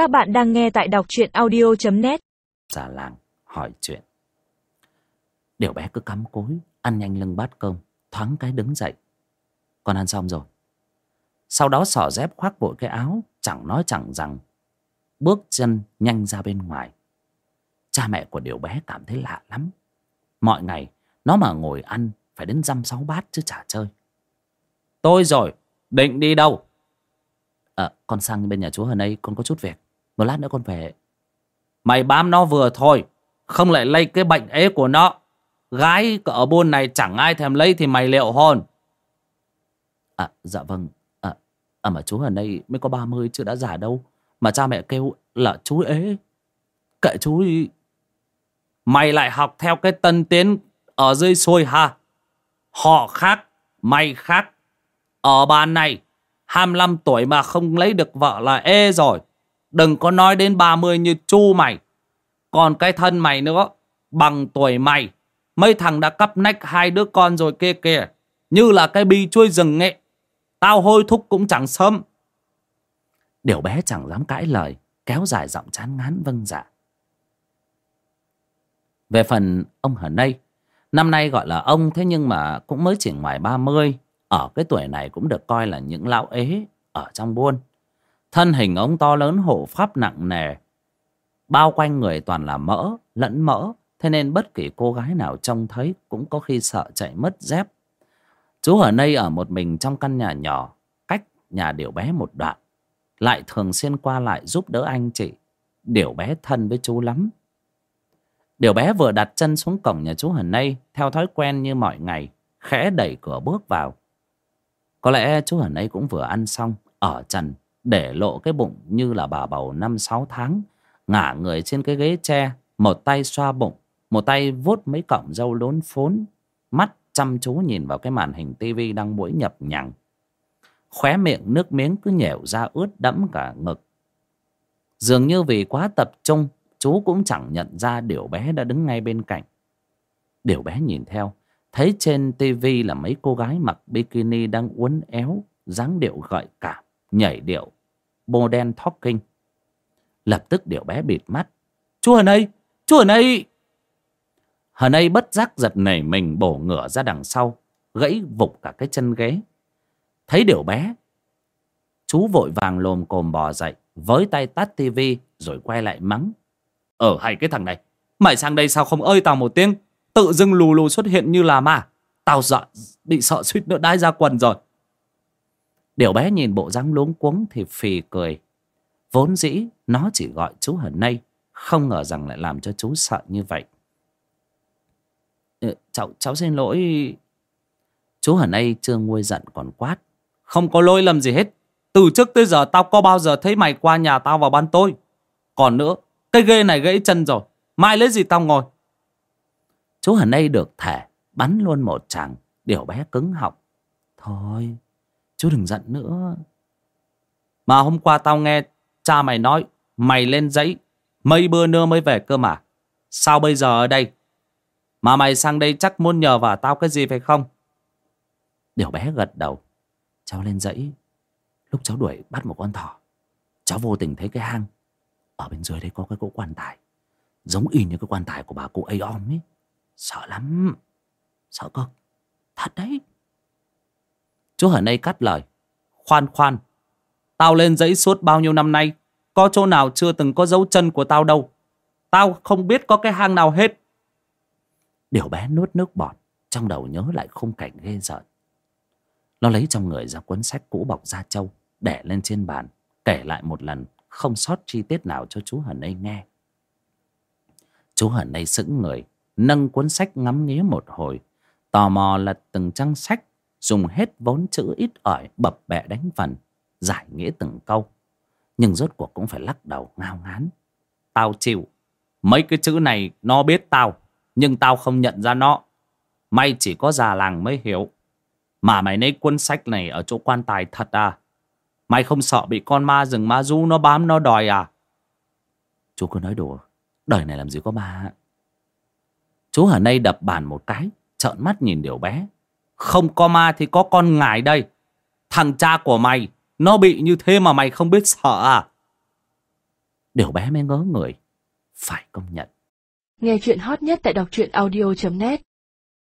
Các bạn đang nghe tại đọc truyện audio.net Già làng, hỏi chuyện. Điều bé cứ cắm cối, Ăn nhanh lưng bát cơm, Thoáng cái đứng dậy. Con ăn xong rồi. Sau đó sỏ dép khoác vội cái áo, Chẳng nói chẳng rằng. Bước chân nhanh ra bên ngoài. Cha mẹ của điều bé cảm thấy lạ lắm. Mọi ngày, Nó mà ngồi ăn Phải đến dăm sáu bát chứ chả chơi. Tôi rồi, Định đi đâu? Ờ con sang bên nhà chú Hân ấy, Con có chút việc. Một lát nữa con về. Mày bám nó vừa thôi Không lại lây cái bệnh ế của nó. Gái ở buôn này chẳng ai thèm lấy Thì mày liệu hồn. À dạ vâng. À, à mà chú ở đây mới có 30 chứ đã già đâu. Mà cha mẹ kêu là chú ế. Kệ chú đi. Mày lại học theo cái tân tiến Ở dưới xuôi ha. Họ khác Mày khác. Ở bàn này 25 tuổi mà không lấy được vợ là ê rồi. Đừng có nói đến 30 như chu mày. Còn cái thân mày nữa, Bằng tuổi mày. Mấy thằng đã cắp nách hai đứa con rồi kia kìa. Như là cái bi chuôi rừng nghệ Tao hôi thúc cũng chẳng sớm. Điều bé chẳng dám cãi lời, Kéo dài giọng chán ngán vâng dạ. Về phần ông Hờ Nây, Năm nay gọi là ông, Thế nhưng mà cũng mới chỉ ngoài 30 Ở cái tuổi này cũng được coi là những lão ế Ở trong buôn. Thân hình ông to lớn hộ pháp nặng nề. Bao quanh người toàn là mỡ, Lẫn mỡ, Thế nên bất kỳ cô gái nào trông thấy Cũng có khi sợ chạy mất dép. Chú ở đây ở một mình trong căn nhà nhỏ, Cách nhà điểu bé một đoạn. Lại thường xuyên qua lại giúp đỡ anh chị. Điểu bé thân với chú lắm. Điểu bé vừa đặt chân xuống cổng nhà chú Hần Nây, Theo thói quen như mọi ngày, Khẽ đẩy cửa bước vào. Có lẽ chú Hần Nây cũng vừa ăn xong, Ở trần để lộ cái bụng như là bà bầu năm sáu tháng, ngả người trên cái ghế tre một tay xoa bụng, một tay vuốt mấy cọng râu lốn phốn, mắt chăm chú nhìn vào cái màn hình tivi đang mũi nhập nhằng. Khóe miệng nước miếng cứ nhẻo ra ướt đẫm cả ngực. Dường như vì quá tập trung, chú cũng chẳng nhận ra điều bé đã đứng ngay bên cạnh. Điều bé nhìn theo, thấy trên tivi là mấy cô gái mặc bikini đang uốn éo, dáng điệu gợi cảm nhảy điệu modern talking. Lập tức điệu bé bịt mắt. Chú hờn ấy chú hờn ấy hờn ấy bất giác giật nảy mình bổ ngửa ra đằng sau, gãy vục cả cái chân ghế. Thấy điệu bé, chú vội vàng lồm cồm bò dậy với tay tắt tivi rồi quay lại mắng. Ở hay cái thằng này, mày sang đây sao không ơi tao một tiếng? Tự dưng lù lù xuất hiện như là ma. Tao sợ, bị sợ suýt nữa đái ra quần rồi. Điều bé nhìn bộ dáng luống cuống thì phì cười. Vốn dĩ nó chỉ gọi chú Hần nay Không ngờ rằng lại làm cho chú sợ như vậy. Ừ, cháu, cháu xin lỗi. Chú Hần nay chưa nguôi giận còn quát. Không có lỗi lầm gì hết. Từ trước tới giờ tao có bao giờ thấy mày qua nhà tao vào ban tôi. Còn nữa, cái ghê này gãy chân rồi. Mai lấy gì tao ngồi. Chú Hần nay được thẻ. Bắn luôn một chàng. Điều bé cứng họng. Thôi, Chú đừng giận nữa. Mà hôm qua tao nghe cha mày nói, mày lên giấy mấy bữa nữa mới về cơ mà. Sao bây giờ ở đây? Mà mày sang đây chắc muốn nhờ vào tao cái gì phải không? Điều bé gật đầu. Cháu lên dãy. Lúc cháu đuổi bắt một con thỏ. Cháu vô tình thấy cái hang. Ở bên dưới đây có cái cỗ quan tài. Giống y như cái quan tài của bà cụ Aeon ấy. Sợ lắm. Sợ cực. Thật đấy. Chú ở đây cắt lời. Khoan khoan. Tao lên giấy suốt bao nhiêu năm nay. Có chỗ nào chưa từng có dấu chân của tao đâu. Tao không biết có cái hang nào hết. Điều bé nuốt nước bọt. Trong đầu nhớ lại khung cảnh ghê rợn. Nó lấy trong người ra cuốn sách cũ bọc da trâu. Để lên trên bàn. Kể lại một lần. Không sót chi tiết nào cho chú Hần Nây nghe. Chú Hần Nây sững người. Nâng cuốn sách ngắm nghía một hồi. Tò mò lật từng trang sách dùng hết vốn chữ ít ỏi bập bẹ đánh phần, giải nghĩa từng câu. Nhưng rốt cuộc cũng phải lắc đầu, ngao ngán. Tao chịu. Mấy cái chữ này nó biết tao, nhưng tao không nhận ra nó. May chỉ có già làng mới hiểu. Mà mày lấy cuốn sách này ở chỗ quan tài thật à? Mày không sợ bị con ma rừng ma du nó bám nó đòi à? Chú cứ nói đùa. Đời này làm gì có ma. Chú ở đây đập bàn một cái, trợn mắt nhìn điều bé không có ma thì có con ngải đây. Thằng cha của mày, nó bị như thế mà mày không biết sợ à? Điều bé mới ngớ người Phải công nhận Nghe chuyện hot nhất tại đọc truyện audio.net